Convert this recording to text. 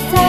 さ